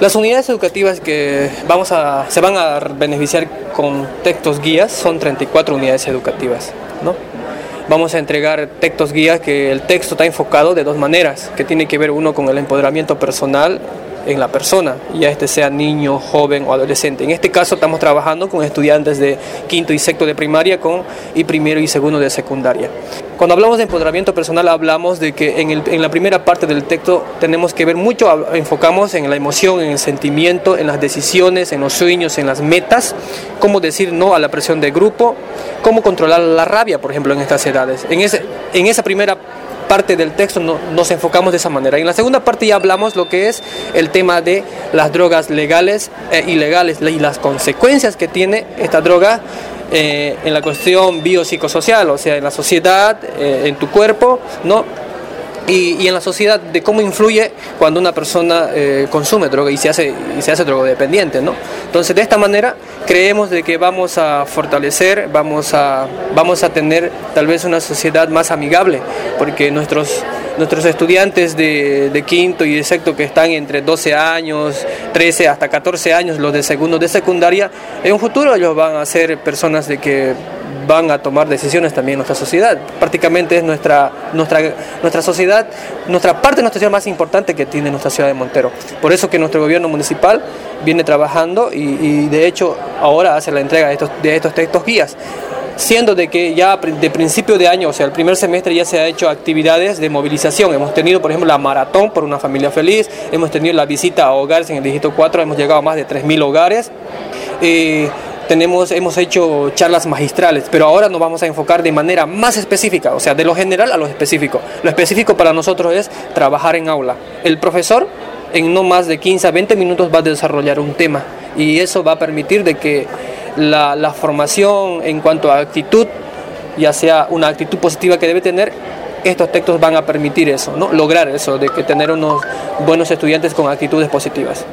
Las unidades educativas que vamos a, se van a beneficiar con textos guías son 34 unidades educativas. ¿no? Vamos a entregar textos guías que el texto está enfocado de dos maneras, que tiene que ver uno con el empoderamiento personal en la persona, ya este sea niño, joven o adolescente. En este caso estamos trabajando con estudiantes de quinto y sexto de primaria con, y primero y segundo de secundaria. Cuando hablamos de empoderamiento personal hablamos de que en, el, en la primera parte del texto tenemos que ver mucho, enfocamos en la emoción, en el sentimiento, en las decisiones, en los sueños, en las metas, cómo decir no a la presión de grupo, cómo controlar la rabia, por ejemplo, en estas edades. En, ese, en esa primera parte del texto no, nos enfocamos de esa manera. En la segunda parte ya hablamos lo que es el tema de las drogas legales e ilegales y las consecuencias que tiene esta droga eh, en la cuestión biopsicosocial, o sea, en la sociedad, eh, en tu cuerpo, ¿no? Y, en la sociedad de cómo influye cuando una persona eh, consume droga y se hace y se hace drogodependiente, ¿no? Entonces de esta manera creemos de que vamos a fortalecer, vamos a vamos a tener tal vez una sociedad más amigable, porque nuestros nuestros estudiantes de, quinto y de sexto que están entre 12 años, 13 hasta 14 años, los de segundo de secundaria, en un futuro ellos van a ser personas de que van a tomar decisiones también en nuestra sociedad. Prácticamente es nuestra, nuestra, nuestra sociedad, nuestra parte de nuestra ciudad más importante que tiene nuestra ciudad de Montero. Por eso que nuestro gobierno municipal viene trabajando y, de hecho ahora hace la entrega de estos, de estos textos guías siendo de que ya de principio de año, o sea, el primer semestre ya se ha hecho actividades de movilización. Hemos tenido, por ejemplo, la maratón por una familia feliz, hemos tenido la visita a hogares en el Distrito 4, hemos llegado a más de 3.000 hogares. Eh, tenemos, hemos hecho charlas magistrales, pero ahora nos vamos a enfocar de manera más específica, o sea, de lo general a lo específico. Lo específico para nosotros es trabajar en aula. El profesor en no más de 15 a 20 minutos va a desarrollar un tema y eso va a permitir de que la, formación en cuanto a actitud, ya sea una actitud positiva que debe tener, estos textos van a permitir eso, ¿no? lograr eso, de que tener unos buenos estudiantes con actitudes positivas.